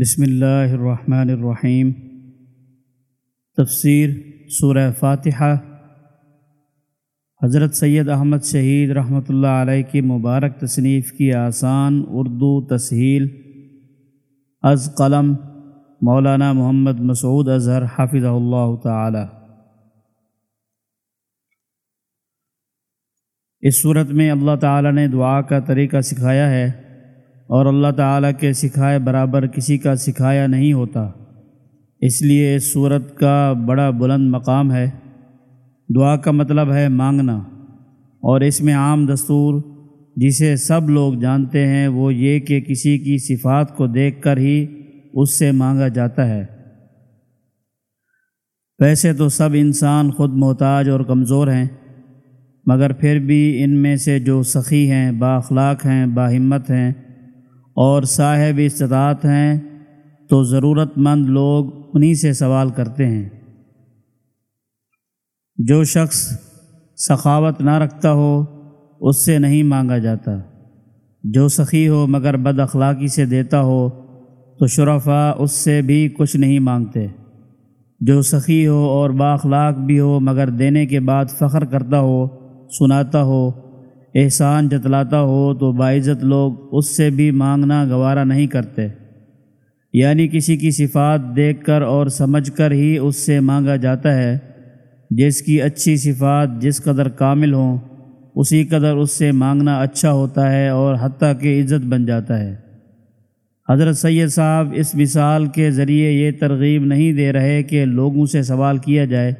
بسم اللہ الرحمن الرحیم۔ تفسیر سورہ فاتحہ۔ حضرت سید احمد شہید رحمۃ اللہ علیہ کی مبارک تصنیف کی آسان اردو تسہیل۔ از قلم مولانا محمد مسعود اظہر حافظ اللہ تعالی۔ اس صورت میں اللہ تعالی نے دعا کا طریقہ سکھایا ہے۔ اور اللہ تعالیٰ کے سکھائے برابر کسی کا سکھایا نہیں ہوتا۔ اس لیے اس صورت کا بڑا بلند مقام ہے۔ دعا کا مطلب ہے مانگنا۔ اور اس میں عام دستور جسے سب لوگ جانتے ہیں، وہ یہ کہ کسی کی صفات کو دیکھ کر ہی اس سے مانگا جاتا ہے۔ ویسے تو سب انسان خود محتاج اور کمزور ہیں، مگر پھر بھی ان میں سے جو سخی ہیں بااخلاق ہیں باہمت ہیں اور صاحب استطاعت ہیں تو ضرورت مند لوگ انہی سے سوال کرتے ہیں۔ جو شخص سخاوت نہ رکھتا ہو، اس سے نہیں مانگا جاتا۔ جو سخی ہو مگر بد اخلاقی سے دیتا ہو، تو شرفا اس سے بھی کچھ نہیں مانگتے۔ جو سخی ہو اور بااخلاق بھی ہو مگر دینے کے بعد فخر کرتا ہو، سناتا ہو احسان جتلاتا ہو تو باعزت لوگ اس سے بھی مانگنا گوارا نہیں کرتے۔ یعنی کسی کی صفات دیکھ کر اور سمجھ کر ہی اس سے مانگا جاتا ہے۔ جس کی اچھی صفات جس قدر کامل ہوں، اسی قدر اس سے مانگنا اچھا ہوتا ہے اور حتیٰ کہ عزت بن جاتا ہے۔ حضرت سید صاحب اس مثال کے ذریعے یہ ترغیب نہیں دے رہے کہ لوگوں سے سوال کیا جائے،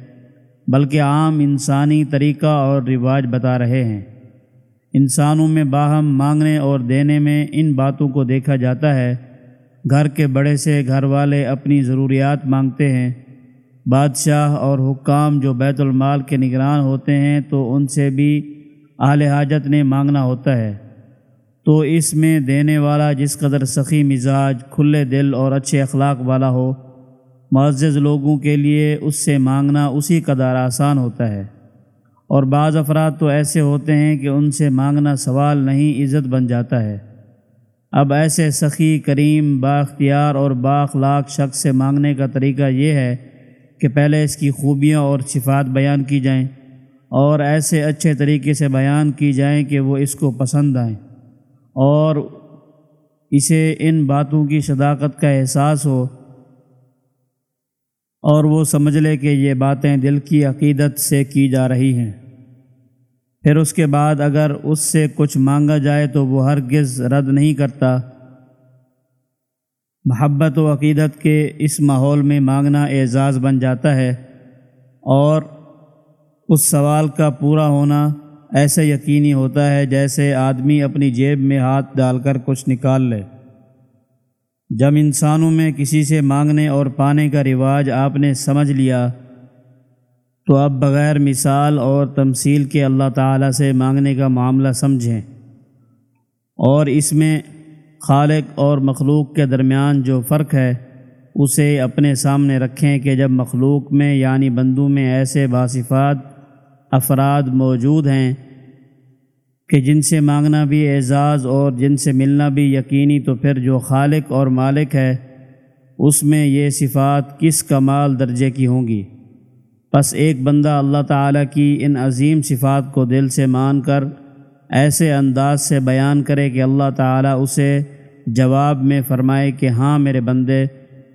بلکہ عام انسانی طریقہ اور رواج بتا رہے ہیں۔ انسانوں میں باہم مانگنے اور دینے میں ان باتوں کو دیکھا جاتا ہے۔ گھر کے بڑے سے گھر والے اپنی ضروریات مانگتے ہیں۔ بادشاہ اور حکام جو بیت المال کے نگران ہوتے ہیں تو ان سے بھی اہل حاجت نے مانگنا ہوتا ہے۔ تو اس میں دینے والا جس قدر سخی مزاج، کھلے دل اور اچھے اخلاق والا ہو، معزز لوگوں کے لیے اس سے مانگنا اسی قدر آسان ہوتا ہے۔ اور بعض افراد تو ایسے ہوتے ہیں کہ ان سے مانگنا سوال نہیں، عزت بن جاتا ہے۔ اب ایسے سخی، کریم با اختیار اور بااخلاق شخص سے مانگنے کا طریقہ یہ ہے کہ پہلے اس کی خوبیاں اور صفات بیان کی جائیں اور ایسے اچھے طریقے سے بیان کی جائیں کہ وہ اس کو پسند آئیں۔ اور اسے ان باتوں کی صداقت کا احساس ہو اور وہ سمجھ لے کہ یہ باتیں دل کی عقیدت سے کی جا رہی ہیں۔ پھر اس کے بعد اگر اس سے کچھ مانگا جائے تو وہ ہرگز رد نہیں کرتا۔ محبت و عقیدت کے اس ماحول میں مانگنا اعزاز بن جاتا ہے اور اس سوال کا پورا ہونا ایسے یقینی ہوتا ہے جیسے آدمی اپنی جیب میں ہاتھ ڈال کر کچھ نکال لے۔ جب انسانوں میں کسی سے مانگنے اور پانے کا رواج آپ نے سمجھ لیا، تو اب بغیر مثال اور تمثیل کے اللہ تعالیٰ سے مانگنے کا معاملہ سمجھیں۔ اور اس میں خالق اور مخلوق کے درمیان جو فرق ہے، اسے اپنے سامنے رکھیں کہ جب مخلوق میں یعنی بندوں میں ایسے باصفات افراد موجود ہیں کہ جن سے مانگنا بھی اعزاز اور جن سے ملنا بھی یقینی تو پھر جو خالق اور مالک ہے، اس میں یہ صفات کس کمال درجے کی ہوں گی؟ بس ایک بندہ اللہ تعالیٰ کی ان عظیم صفات کو دل سے مان کر ایسے انداز سے بیان کرے کہ اللہ تعالیٰ اسے جواب میں فرمائے کہ ہاں میرے بندے،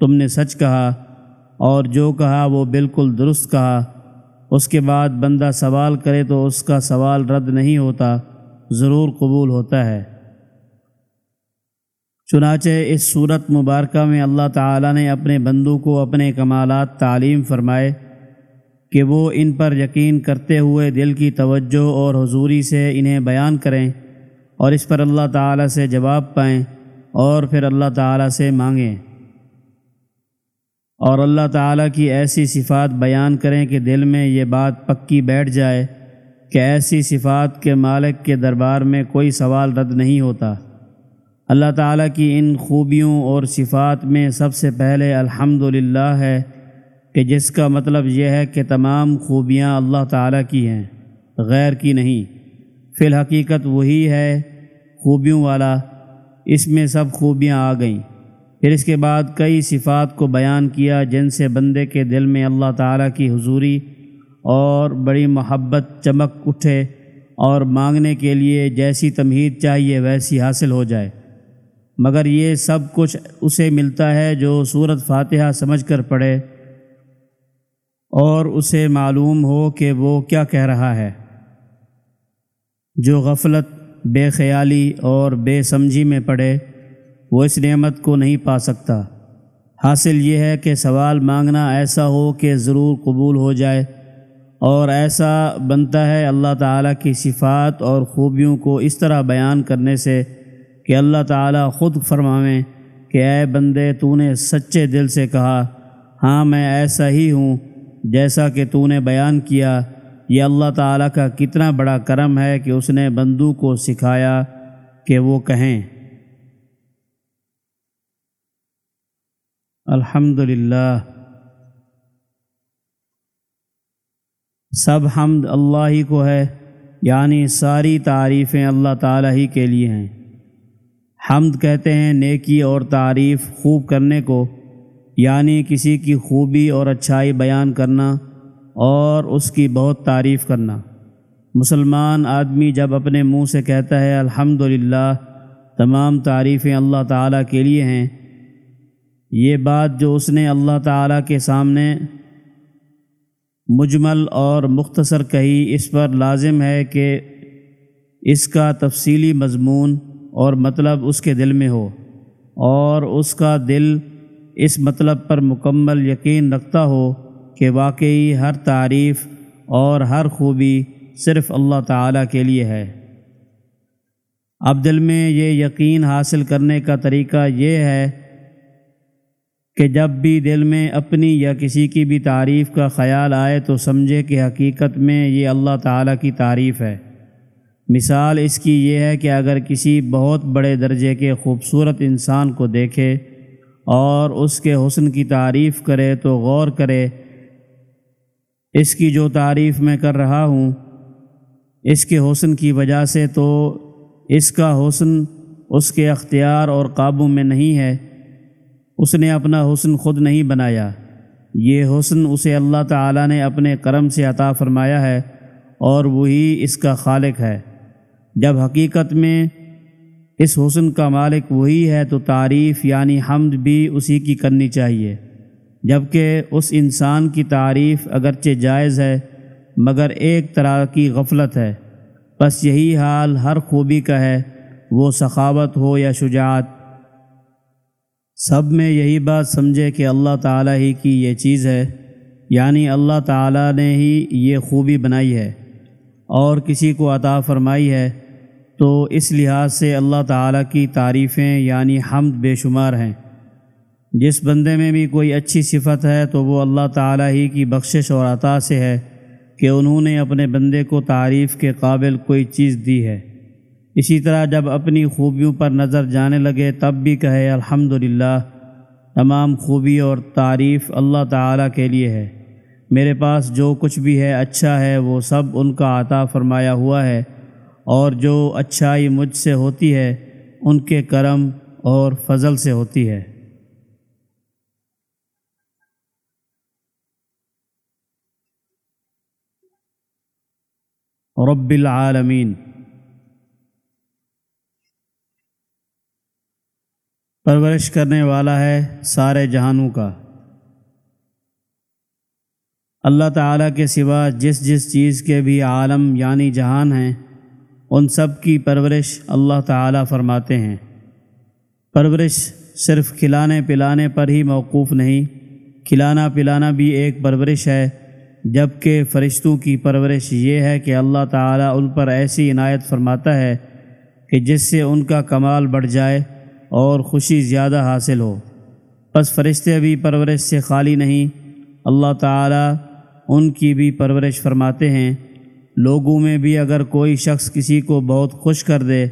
تم نے سچ کہا اور جو کہا وہ بالکل درست کہا۔ اس کے بعد بندہ سوال کرے تو اس کا سوال رد نہیں ہوتا۔ ضرور قبول ہوتا ہے۔ چنانچہ اس صورت مبارکہ میں اللہ تعالیٰ نے اپنے بندوں کو اپنے کمالات تعلیم فرمائے کہ وہ ان پر یقین کرتے ہوئے دل کی توجہ اور حضوری سے انہیں بیان کریں اور اس پر اللہ تعالیٰ سے جواب پائیں اور پھر اللہ تعالیٰ سے مانگیں۔ اور اللہ تعالیٰ کی ایسی صفات بیان کریں کہ دل میں یہ بات پکی بیٹھ جائے کہ ایسی صفات کے مالک کے دربار میں کوئی سوال رد نہیں ہوتا۔ اللہ تعالیٰ کی ان خوبیوں اور صفات میں سب سے پہلے الحمد ہے کہ جس کا مطلب یہ ہے کہ تمام خوبیاں اللہ تعالیٰ کی ہیں، غیر کی نہیں۔ فی الحقیقت وہی ہے خوبیوں والا، اس میں سب خوبیاں آ گئیں۔ پھر اس کے بعد کئی صفات کو بیان کیا جن سے بندے کے دل میں اللہ تعالیٰ کی حضوری اور بڑی محبت چمک اٹھے اور مانگنے کے لیے جیسی تمہید چاہیے ویسی حاصل ہو جائے۔ مگر یہ سب کچھ اسے ملتا ہے جو صورت فاتحہ سمجھ کر پڑھے اور اسے معلوم ہو کہ وہ کیا کہہ رہا ہے۔ جو غفلت، بے خیالی اور بے سمجھی میں پڑے وہ اس نعمت کو نہیں پا سکتا۔ حاصل یہ ہے کہ سوال مانگنا ایسا ہو کہ ضرور قبول ہو جائے۔ اور ایسا بنتا ہے اللہ تعالیٰ کی صفات اور خوبیوں کو اس طرح بیان کرنے سے کہ اللہ تعالیٰ خود فرماویں کہ اے بندے تو نے سچے دل سے کہا ہاں میں ایسا ہی ہوں جیسا کہ تو نے بیان کیا۔ یہ اللہ تعالیٰ کا کتنا بڑا کرم ہے کہ اس نے بندو کو سکھایا کہ وہ کہیں۔ الحمد للہ سب حمد اللہ ہی کو ہے یعنی ساری تعریفیں اللہ تعالیٰ ہی کے لیے ہیں۔ حمد کہتے ہیں نیکی اور تعریف خوب کرنے کو یعنی کسی کی خوبی اور اچھائی بیان کرنا اور اس کی بہت تعریف کرنا۔ مسلمان آدمی جب اپنے منہ سے کہتا ہے الحمد تمام تعریفیں اللہ تعالیٰ کے لیے ہیں، یہ بات جو اس نے اللہ تعالیٰ کے سامنے مجمل اور مختصر کہی اس پر لازم ہے کہ اس کا تفصیلی مضمون اور مطلب اس کے دل میں ہو اور اس کا دل اس مطلب پر مکمل یقین رکھتا ہو کہ واقعی ہر تعریف اور ہر خوبی صرف اللہ تعالیٰ کے لیے ہے۔ اب دل میں یہ یقین حاصل کرنے کا طریقہ یہ ہے کہ جب بھی دل میں اپنی یا کسی کی بھی تعریف کا خیال آئے تو سمجھے کہ حقیقت میں یہ اللہ تعالیٰ کی تعریف ہے۔ مثال اس کی یہ ہے کہ اگر کسی بہت بڑے درجے کے خوبصورت انسان کو دیکھے اور اس کے حسن کی تعریف کرے تو غور کرے، اس کی جو تعریف میں کر رہا ہوں، اس کے حسن کی وجہ سے تو اس کا حسن اس کے اختیار اور قابو میں نہیں ہے۔ اس نے اپنا حسن خود نہیں بنایا۔ یہ حسن اسے اللہ تعالیٰ نے اپنے کرم سے عطا فرمایا ہے اور وہی اس کا خالق ہے۔ جب حقیقت میں اس حسن کا مالک وہی ہے تو تعریف یعنی حمد بھی اسی کی کرنی چاہیے۔ جبکہ اس انسان کی تعریف اگرچہ جائز ہے، مگر ایک طرح کی غفلت ہے۔ بس یہی حال ہر خوبی کا ہے، وہ سخاوت ہو یا شجاعت سب میں یہی بات سمجھے کہ اللہ تعالیٰ ہی کی یہ چیز ہے یعنی اللہ تعالیٰ نے ہی یہ خوبی بنائی ہے اور کسی کو عطا فرمائی ہے، تو اس لحاظ سے اللہ تعالیٰ کی تعریفیں یعنی حمد بے شمار ہیں۔ جس بندے میں بھی کوئی اچھی صفت ہے تو وہ اللہ تعالیٰ ہی کی بخشش اور عطا سے ہے کہ انہوں نے اپنے بندے کو تعریف کے قابل کوئی چیز دی ہے۔ اسی طرح جب اپنی خوبیوں پر نظر جانے لگے تب بھی کہے الحمد تمام خوبی اور تعریف اللہ تعالیٰ کے لیے ہے۔ میرے پاس جو کچھ بھی ہے اچھا ہے، وہ سب ان کا عطا فرمایا ہوا ہے۔ اور جو اچھائی مجھ سے ہوتی ہے، ان کے کرم اور فضل سے ہوتی ہے۔ رب العالمین۔ پرورش کرنے والا ہے سارے جہانوں کا۔ اللہ تعالیٰ کے سوا جس جس چیز کے بھی عالم یعنی جہان ہیں، ان سب کی پرورش اللہ تعالیٰ فرماتے ہیں۔ پرورش صرف کھلانے پلانے پر ہی موقوف نہیں، کھلانا پلانا بھی ایک پرورش ہے جبکہ فرشتوں کی پرورش یہ ہے کہ اللہ تعالیٰ ان پر ایسی عنایت فرماتا ہے کہ جس سے ان کا کمال بڑھ جائے۔ اور خوشی زیادہ حاصل ہو۔ بس فرشتے بھی پرورش سے خالی نہیں، اللہ تعالیٰ ان کی بھی پرورش فرماتے ہیں۔ لوگوں میں بھی اگر کوئی شخص کسی کو بہت خوش کر دے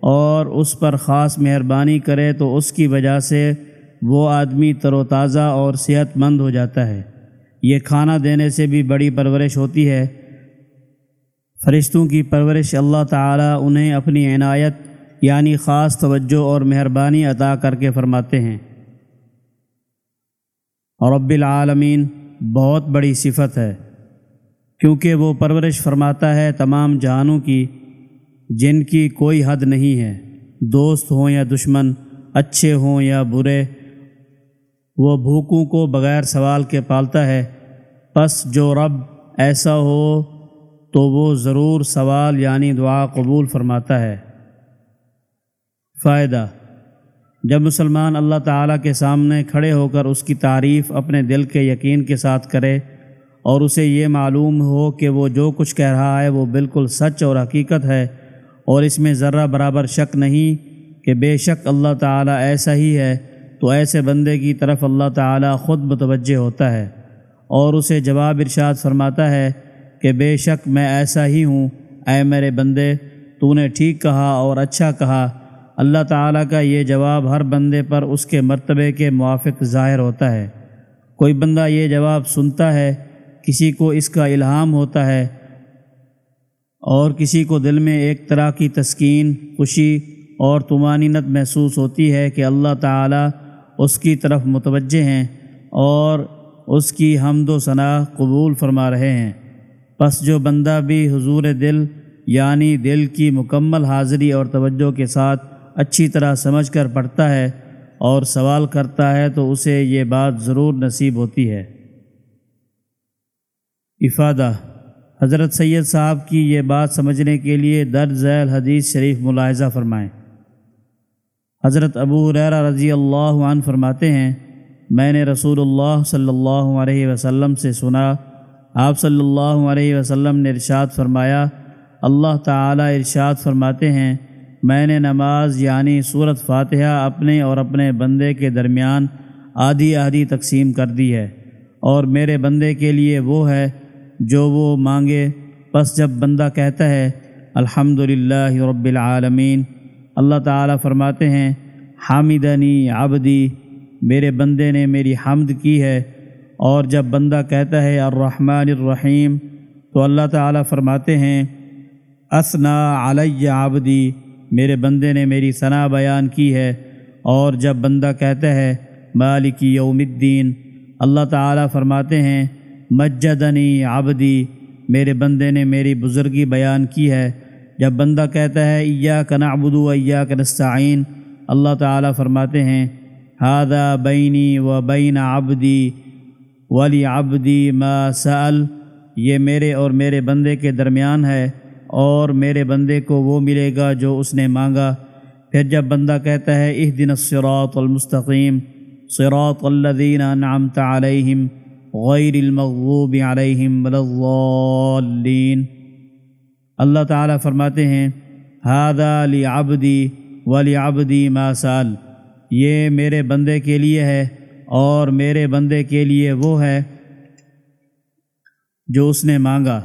اور اس پر خاص مہربانی کرے تو اس کی وجہ سے وہ آدمی تر و تازہ اور صحت مند ہو جاتا ہے۔ یہ کھانا دینے سے بھی بڑی پرورش ہوتی ہے۔ فرشتوں کی پرورش اللہ تعالیٰ انہیں اپنی عنایت یعنی خاص توجہ اور مہربانی عطا کر کے فرماتے ہیں۔ رب العالمین بہت بڑی صفت ہے، کیونکہ وہ پرورش فرماتا ہے تمام جہانوں کی، جن کی کوئی حد نہیں ہے۔ دوست ہوں یا دشمن، اچھے ہوں یا برے، وہ بھوکوں کو بغیر سوال کے پالتا ہے۔ پس جو رب ایسا ہو تو وہ ضرور سوال یعنی دعا قبول فرماتا ہے۔ فائدہ۔ جب مسلمان اللہ تعالیٰ کے سامنے کھڑے ہو کر اس کی تعریف اپنے دل کے یقین کے ساتھ کرے اور اسے یہ معلوم ہو کہ وہ جو کچھ کہہ رہا ہے وہ بالکل سچ اور حقیقت ہے اور اس میں ذرہ برابر شک نہیں کہ بے شک اللہ تعالیٰ ایسا ہی ہے، تو ایسے بندے کی طرف اللہ تعالیٰ خود متوجہ ہوتا ہے اور اسے جواب ارشاد فرماتا ہے کہ بے شک میں ایسا ہی ہوں، اے میرے بندے، تو نے ٹھیک کہا اور اچھا کہا۔ اللہ تعالیٰ کا یہ جواب ہر بندے پر اس کے مرتبے کے موافق ظاہر ہوتا ہے۔ کوئی بندہ یہ جواب سنتا ہے، کسی کو اس کا الہام ہوتا ہے اور کسی کو دل میں ایک طرح کی تسکین، خوشی اور تمانینت محسوس ہوتی ہے کہ اللہ تعالیٰ اس کی طرف متوجہ ہیں اور اس کی حمد و ثناء قبول فرما رہے ہیں۔ پس جو بندہ بھی حضور دل یعنی دل کی مکمل حاضری اور توجہ کے ساتھ اچھی طرح سمجھ کر پڑھتا ہے اور سوال کرتا ہے تو اسے یہ بات ضرور نصیب ہوتی ہے۔ افادہ، حضرت سید صاحب کی یہ بات سمجھنے کے لیے درج ذیل حدیث شریف ملاحظہ فرمائیں۔ حضرت ابو ریرا رضی اللہ عنہ فرماتے ہیں، میں نے رسول اللہ صلی اللہ علیہ وسلم سے سنا، آپ صلی اللہ علیہ وسلم نے ارشاد فرمایا، اللہ تعالی ارشاد فرماتے ہیں میں نے نماز یعنی صورت فاتحہ اپنے اور اپنے بندے کے درمیان آدھی آدھی تقسیم کر دی ہے اور میرے بندے کے لیے وہ ہے جو وہ مانگے۔ پس جب بندہ کہتا ہے الحمد رب العالمین، اللہ تعالیٰ فرماتے ہیں، حامدنی عبدی، میرے بندے نے میری حمد کی ہے۔ اور جب بندہ کہتا ہے، الرحمن الرحیم، تو اللہ تعالیٰ فرماتے ہیں اسنا علی عبدی میرے بندے نے میری ثنا بیان کی ہے اور جب بندہ کہتا ہے، مالک یوم الدین، اللہ تعالیٰ فرماتے ہیں، مجدنی عبدی، میرے بندے نے میری بزرگی بیان کی ہے۔ جب بندہ کہتا ہے ایا کا نعبد ایا کا نستعین، اللہ تعالیٰ فرماتے ہیں ہادہ بینی و بین عبدی ولی عبدی ما سأل، یہ میرے اور میرے بندے کے درمیان ہے۔ اور میرے بندے کو وہ ملے گا جو اس نے مانگا۔ پھر جب بندہ کہتا ہے اس دن الصراط المستقیم، صراط الذین انعمت علیہم، غیر المغوب علیہم الضالین۔ اللہ تعالیٰ فرماتے ہیں ہادہ لی آبدی ولی آبدی ماسال یہ میرے بندے کے لیے ہے اور میرے بندے کے لیے وہ ہے جو اس نے مانگا۔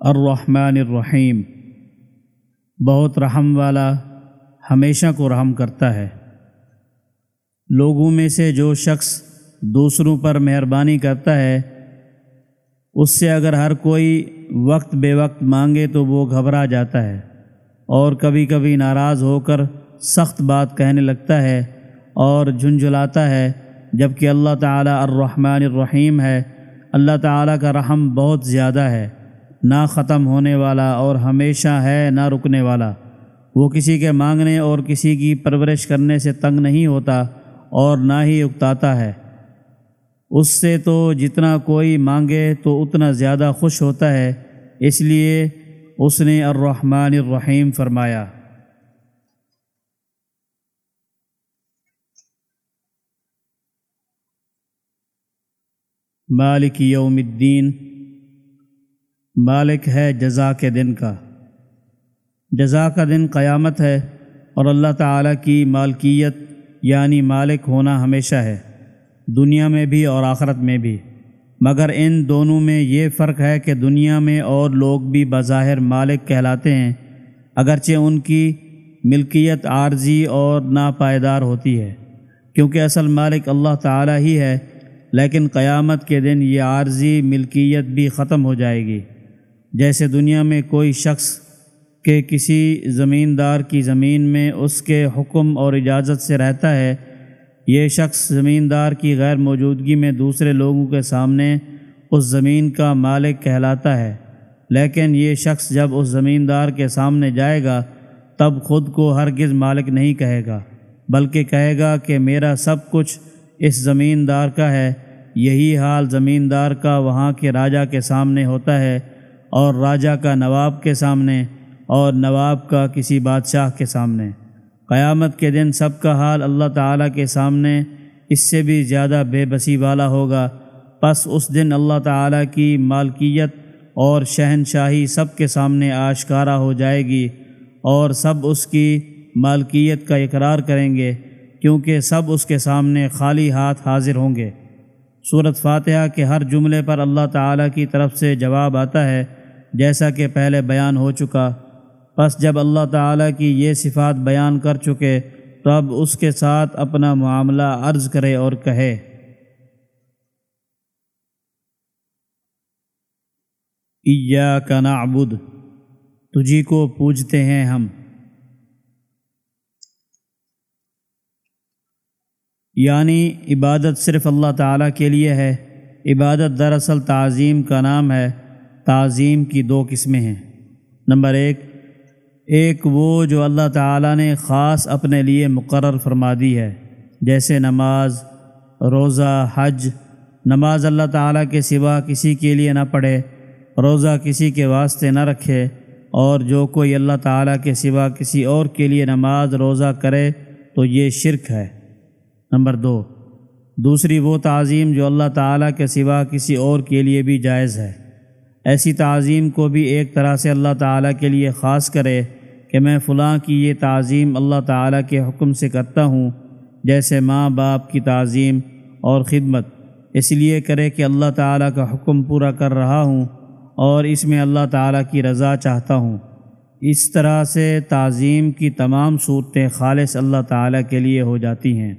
الرحمن الرحیم۔ بہت رحم والا ہمیشہ کو رحم کرتا ہے۔ لوگوں میں سے جو شخص دوسروں پر مہربانی کرتا ہے، اس سے اگر ہر کوئی وقت بے وقت مانگے تو وہ گھبرا جاتا ہے اور کبھی کبھی ناراض ہو کر سخت بات کہنے لگتا ہے اور جھنجھلاتا ہے۔ جبکہ اللہ تعالیٰ الرحمن الرحیم ہے، اللہ تعالیٰ کا رحم بہت زیادہ ہے۔ نہ ختم ہونے والا اور ہمیشہ ہے نہ رکنے والا۔ وہ کسی کے مانگنے اور کسی کی پرورش کرنے سے تنگ نہیں ہوتا اور نہ ہی اکتاتا ہے۔ اس سے تو جتنا کوئی مانگے تو اتنا زیادہ خوش ہوتا ہے۔ اس لیے اس نے الرحمن الرحیم فرمایا۔ مالک یوم الدین۔ مالک ہے جزا کے دن کا۔ جزا کا دن قیامت ہے اور اللہ تعالیٰ کی مالکیت یعنی مالک ہونا ہمیشہ ہے، دنیا میں بھی اور آخرت میں بھی۔ مگر ان دونوں میں یہ فرق ہے کہ دنیا میں اور لوگ بھی بظاہر مالک کہلاتے ہیں، اگرچہ ان کی ملکیت عارضی اور ناپائیدار ہوتی ہے۔ کیونکہ اصل مالک اللہ تعالیٰ ہی ہے، لیکن قیامت کے دن یہ عارضی ملکیت بھی ختم ہو جائے گی۔ جیسے دنیا میں کوئی شخص کہ کسی زمیندار کی زمین میں اس کے حکم اور اجازت سے رہتا ہے، یہ شخص زمیندار کی غیر موجودگی میں دوسرے لوگوں کے سامنے اس زمین کا مالک کہلاتا ہے۔ لیکن یہ شخص جب اس زمیندار کے سامنے جائے گا، تب خود کو ہرگز مالک نہیں کہے گا، بلکہ کہے گا کہ میرا سب کچھ اس زمیندار کا ہے، یہی حال زمیندار کا وہاں کے راجہ کے سامنے ہوتا ہے۔ اور راجہ کا نواب کے سامنے اور نواب کا کسی بادشاہ کے سامنے۔ قیامت کے دن سب کا حال اللہ تعالیٰ کے سامنے اس سے بھی زیادہ بے بسی والا ہوگا۔ پس اس دن اللہ تعالیٰ کی مالکیت اور شہنشاہی سب کے سامنے آشکارا ہو جائے گی اور سب اس کی مالکیت کا اقرار کریں گے، کیونکہ سب اس کے سامنے خالی ہاتھ حاضر ہوں گے۔ صورت فاتحہ کے ہر جملے پر اللہ تعالیٰ کی طرف سے جواب آتا ہے جیسا کہ پہلے بیان ہو چکا۔ پس جب اللہ تعالیٰ کی یہ صفات بیان کر چکے تو اب اس کے ساتھ اپنا معاملہ عرض کرے اور کہے۔ کا نعبد، تجھی کو پوجتے ہیں ہم۔ یعنی عبادت صرف اللہ تعالیٰ کے لیے ہے، عبادت دراصل تعظیم کا نام ہے۔ تعظیم کی دو قسمیں ہیں۔ نمبر ایک ایک وہ جو اللہ تعالیٰ نے خاص اپنے لیے مقرر فرما دی ہے، جیسے نماز، روزہ، حج۔ نماز اللہ تعالیٰ کے سوا کسی کے لیے نہ پڑھے، روزہ کسی کے واسطے نہ رکھے، اور جو کوئی اللہ تعالیٰ کے سوا کسی اور کے لیے نماز، روزہ کرے تو یہ شرک ہے۔ نمبر دو، دوسری وہ تعظیم جو اللہ تعالیٰ کے سوا کسی اور کے لیے بھی جائز ہے۔ ایسی تعظیم کو بھی ایک طرح سے اللہ تعالیٰ کے لیے خاص کرے کہ میں فلاں کی یہ تعظیم اللہ تعالیٰ کے حکم سے کرتا ہوں، جیسے ماں باپ کی تعظیم اور خدمت۔ اس لیے کرے کہ اللہ تعالیٰ کا حکم پورا کر رہا ہوں اور اس میں اللہ تعالیٰ کی رضا چاہتا ہوں۔ اس طرح سے تعظیم کی تمام صورتیں خالص اللہ تعالیٰ کے لیے ہو جاتی ہیں۔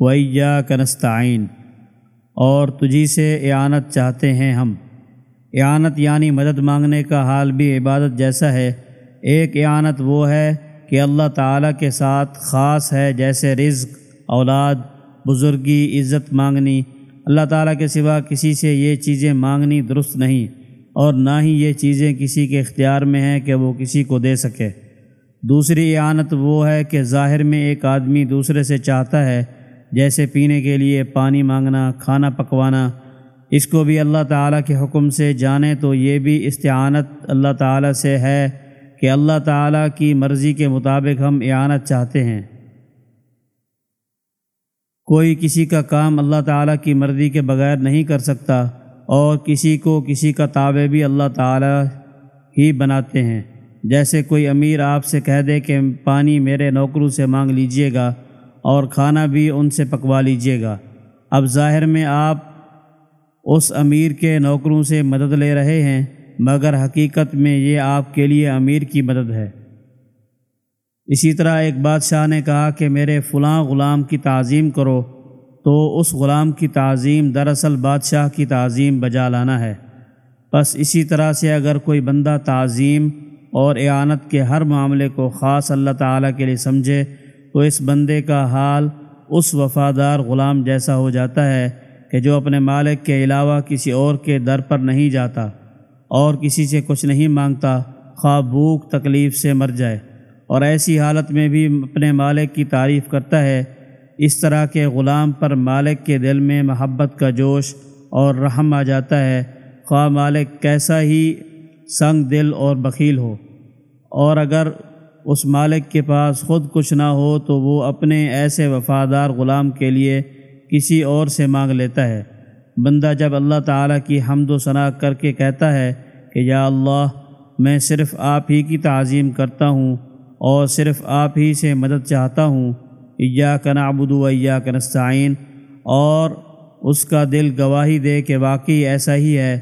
ویا کنستعین اور تجھی سے اعانت چاہتے ہیں ہم۔ اعانت یعنی مدد مانگنے کا حال بھی عبادت جیسا ہے۔ ایک اعانت وہ ہے کہ اللہ تعالیٰ کے ساتھ خاص ہے جیسے رزق، اولاد، بزرگی، عزت مانگنی۔ اللہ تعالیٰ کے سوا کسی سے یہ چیزیں مانگنی درست نہیں۔ اور نہ ہی یہ چیزیں کسی کے اختیار میں ہیں کہ وہ کسی کو دے سکے۔ دوسری اعانت وہ ہے کہ ظاہر میں ایک آدمی دوسرے سے چاہتا ہے جیسے پینے کے لیے پانی مانگنا، کھانا پکوانا، اس کو بھی اللہ تعالیٰ کے حکم سے جانے تو یہ بھی استعانت اللہ تعالیٰ سے ہے کہ اللہ تعالیٰ کی مرضی کے مطابق ہم اعانت چاہتے ہیں۔ کوئی کسی کا کام اللہ تعالیٰ کی مرضی کے بغیر نہیں کر سکتا اور کسی کو کسی کا تابع بھی اللہ تعالیٰ ہی بناتے ہیں۔ جیسے کوئی امیر آپ سے کہہ دے کہ پانی میرے نوکروں سے مانگ لیجیے گا اور کھانا بھی ان سے پکوا لیجیے گا۔ اب ظاہر میں آپ اس امیر کے نوکروں سے مدد لے رہے ہیں، مگر حقیقت میں یہ آپ کے لیے امیر کی مدد ہے۔ اسی طرح ایک بادشاہ نے کہا کہ میرے فلاں غلام کی تعظیم کرو، تو اس غلام کی تعظیم دراصل بادشاہ کی تعظیم بجا لانا ہے۔ بس اسی طرح سے اگر کوئی بندہ تعظیم اور اعانت کے ہر معاملے کو خاص اللہ تعالیٰ کے لیے سمجھے تو اس بندے کا حال اس وفادار غلام جیسا ہو جاتا ہے کہ جو اپنے مالک کے علاوہ کسی اور کے در پر نہیں جاتا اور کسی سے کچھ نہیں مانگتا خواہ بھوک تکلیف سے مر جائے۔ اور ایسی حالت میں بھی اپنے مالک کی تعریف کرتا ہے۔ اس طرح کے غلام پر مالک کے دل میں محبت کا جوش اور رحم آ جاتا ہے۔ خواہ مالک کیسا ہی سنگ دل اور بخیل ہو۔ اور اگر اس مالک کے پاس خود کچھ نہ ہو تو وہ اپنے ایسے وفادار غلام کے لیے کسی اور سے مانگ لیتا ہے۔ بندہ جب اللہ تعالیٰ کی حمد و ثناء کر کے کہتا ہے کہ یا اللہ، میں صرف آپ ہی کی تعظیم کرتا ہوں اور صرف آپ ہی سے مدد چاہتا ہوں یا نعبد و یا نستعین، اور اس کا دل گواہی دے کہ واقعی ایسا ہی ہے۔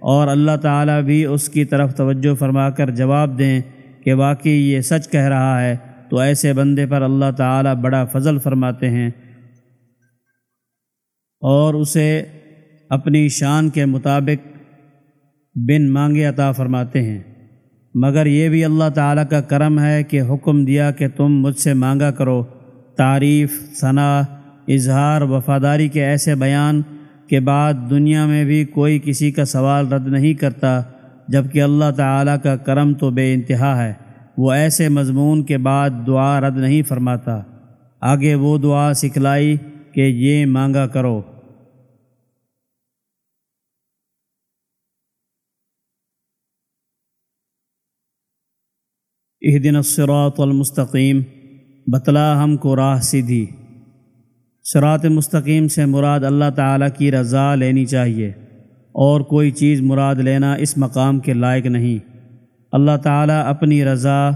اور اللہ تعالیٰ بھی اس کی طرف توجہ فرما کر جواب دیں کہ واقعی یہ سچ کہہ رہا ہے، تو ایسے بندے پر اللہ تعالیٰ بڑا فضل فرماتے ہیں۔ اور اسے اپنی شان کے مطابق بن مانگے عطا فرماتے ہیں۔ مگر یہ بھی اللہ تعالیٰ کا کرم ہے کہ حکم دیا کہ تم مجھ سے مانگا کرو۔ تعریف ثنا اظہار، وفاداری کے ایسے بیان کے بعد دنیا میں بھی کوئی کسی کا سوال رد نہیں کرتا۔ جبکہ اللہ تعالیٰ کا کرم تو بے انتہا ہے، وہ ایسے مضمون کے بعد دعا رد نہیں فرماتا۔ آگے وہ دعا سکھلائی کہ یہ مانگا کرو۔ دن الصراط المستقیم، بتلا ہم کو راہ سیدھی۔ سرات مستقیم سے مراد اللہ تعالیٰ کی رضا لینی چاہیے۔ اور کوئی چیز مراد لینا اس مقام کے لائق نہیں۔ اللہ تعالیٰ اپنی رضا،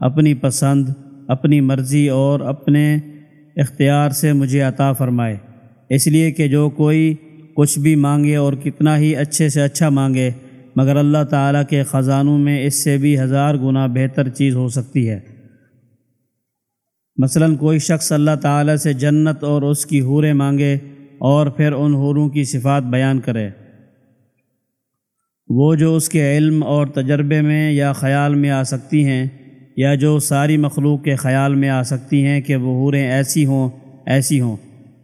اپنی پسند، اپنی مرضی اور اپنے اختیار سے مجھے عطا فرمائے۔ اس لیے کہ جو کوئی کچھ بھی مانگے اور کتنا ہی اچھے سے اچھا مانگے، مگر اللہ تعالیٰ کے خزانوں میں اس سے بھی ہزار گنا بہتر چیز ہو سکتی ہے۔ مثلا کوئی شخص اللہ تعالیٰ سے جنت اور اس کی حوریں مانگے اور پھر ان حوروں کی صفات بیان کرے۔ وہ جو اس کے علم اور تجربے میں یا خیال میں آ سکتی ہیں، یا جو ساری مخلوق کے خیال میں آ سکتی ہیں کہ وہ حوریں ایسی ہوں ایسی ہوں۔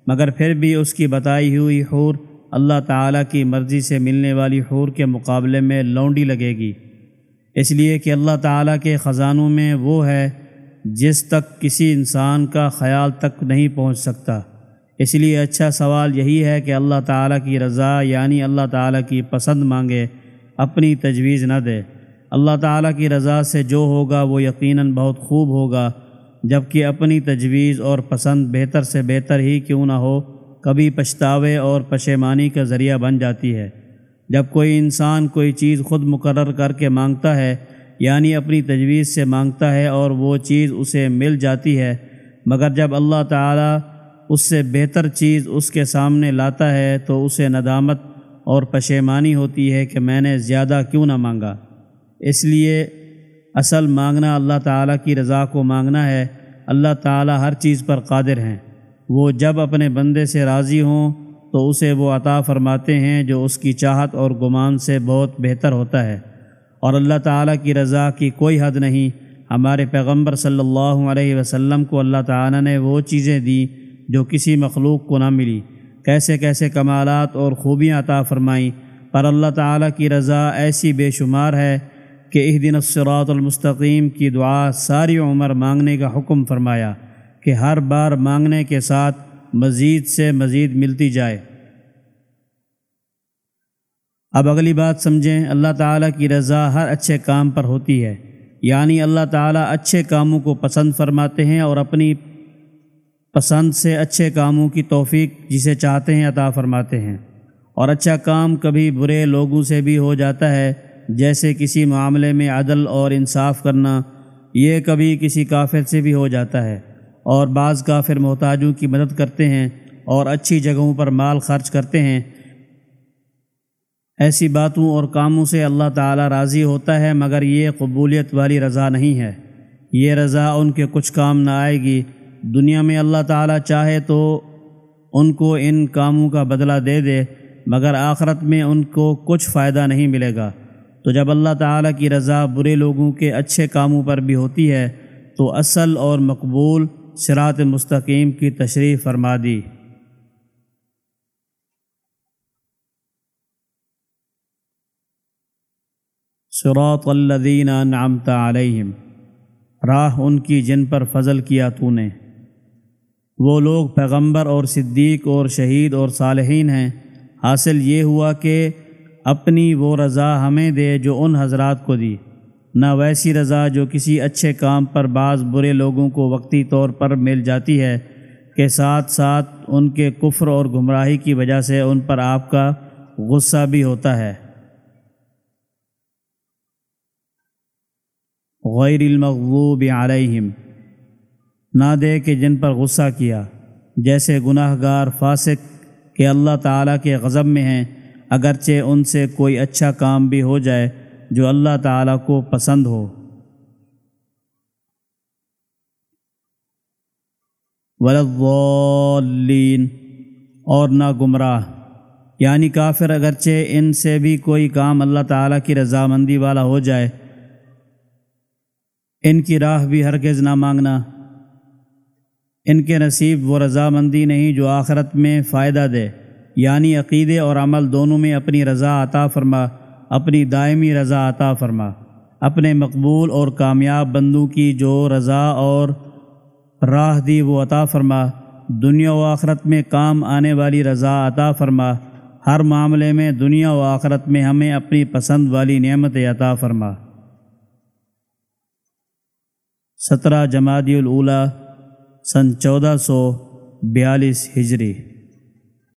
مگر پھر بھی اس کی بتائی ہوئی حور اللہ تعالیٰ کی مرضی سے ملنے والی حور کے مقابلے میں لونڈی لگے گی۔ اس لیے کہ اللہ تعالیٰ کے خزانوں میں وہ ہے جس تک کسی انسان کا خیال تک نہیں پہنچ سکتا۔ اس لیے اچھا سوال یہی ہے کہ اللہ تعالیٰ کی رضا یعنی اللہ تعالیٰ کی پسند مانگے۔ اپنی تجویز نہ دے۔ اللہ تعالیٰ کی رضا سے جو ہوگا وہ یقیناً بہت خوب ہوگا جبکہ اپنی تجویز اور پسند بہتر سے بہتر ہی کیوں نہ ہو، کبھی پچھتاوے اور پشیمانی کا ذریعہ بن جاتی ہے۔ جب کوئی انسان کوئی چیز خود مقرر کر کے مانگتا ہے یعنی اپنی تجویز سے مانگتا ہے اور وہ چیز اسے مل جاتی ہے، مگر جب اللہ تعالیٰ اس سے بہتر چیز اس کے سامنے لاتا ہے تو اسے ندامت اور پشیمانی ہوتی ہے کہ میں نے زیادہ کیوں نہ مانگا۔ اس لیے اصل مانگنا اللہ تعالیٰ کی رضا کو مانگنا ہے۔ اللہ تعالیٰ ہر چیز پر قادر ہیں۔ وہ جب اپنے بندے سے راضی ہوں تو اسے وہ عطا فرماتے ہیں جو اس کی چاہت اور گمان سے بہت بہتر ہوتا ہے۔ اور اللہ تعالیٰ کی رضا کی کوئی حد نہیں۔ ہمارے پیغمبر صلی اللہ علیہ وسلم کو اللہ تعالیٰ نے وہ چیزیں دیں جو کسی مخلوق کو نہ ملی۔ کیسے کیسے کمالات اور خوبیاں عطا فرمائیں۔ پر اللہ تعالیٰ کی رضا ایسی بے شمار ہے کہ اس دن الصراط المستقیم کی دعا ساری عمر مانگنے کا حکم فرمایا کہ ہر بار مانگنے کے ساتھ مزید سے مزید ملتی جائے۔ اب اگلی بات سمجھیں، اللہ تعالیٰ کی رضا ہر اچھے کام پر ہوتی ہے۔ یعنی اللہ تعالیٰ اچھے کاموں کو پسند فرماتے ہیں اور اپنی پسند سے اچھے کاموں کی توفیق جسے چاہتے ہیں عطا فرماتے ہیں۔ اور اچھا کام کبھی برے لوگوں سے بھی ہو جاتا ہے، جیسے کسی معاملے میں عدل اور انصاف کرنا، یہ کبھی کسی کافر سے بھی ہو جاتا ہے۔ اور بعض کافر محتاجوں کی مدد کرتے ہیں اور اچھی جگہوں پر مال خرچ کرتے ہیں۔ ایسی باتوں اور کاموں سے اللہ تعالیٰ راضی ہوتا ہے، مگر یہ قبولیت والی رضا نہیں ہے۔ یہ رضا ان کے کچھ کام نہ آئے گی۔ دنیا میں اللہ تعالیٰ چاہے تو ان کو ان کاموں کا بدلہ دے دے، مگر آخرت میں ان کو کچھ فائدہ نہیں ملے گا۔ تو جب اللہ تعالیٰ کی رضا برے لوگوں کے اچھے کاموں پر بھی ہوتی ہے، تو اصل اور مقبول سرات مستقیم کی تشریح فرما دی۔ سراط الذین انعمت علیہم، راہ ان کی جن پر فضل کیا تو نے۔ وہ لوگ پیغمبر اور صدیق اور شہید اور صالحین ہیں۔ حاصل یہ ہوا کہ اپنی وہ رضا ہمیں دے جو ان حضرات کو دی۔ نہ ویسی رضا جو کسی اچھے کام پر بعض برے لوگوں کو وقتی طور پر مل جاتی ہے کہ ساتھ ساتھ ان کے کفر اور گمراہی کی وجہ سے ان پر آپ کا غصہ بھی ہوتا ہے۔ غیر المغضوب علیہم۔ نہ دے کہ جن پر غصہ کیا۔ جیسے گناہ گار فاسق کہ اللہ تعالیٰ کے غضب میں ہیں، اگرچہ ان سے کوئی اچھا کام بھی ہو جائے جو اللہ تعالیٰ کو پسند ہو۔ ولین اور نہ گمراہ۔ یعنی کافر اگرچہ ان سے بھی کوئی کام اللہ تعالیٰ کی رضامندی والا ہو جائے، ان کی راہ بھی ہرگز نہ مانگنا۔ ان کے نصیب وہ رضامندی نہیں جو آخرت میں فائدہ دے۔ یعنی عقیدے اور عمل دونوں میں اپنی رضا عطا فرما، اپنی دائمی رضا عطا فرما۔ اپنے مقبول اور کامیاب بندوں کی جو رضا اور راہ دی وہ عطا فرما۔ دنیا و آخرت میں کام آنے والی رضا عطا فرما۔ ہر معاملے میں دنیا و آخرت میں ہمیں اپنی پسند والی نعمت عطا فرما۔ سترہ جمادی الاولا سن چودہ سو بیالیس ہجری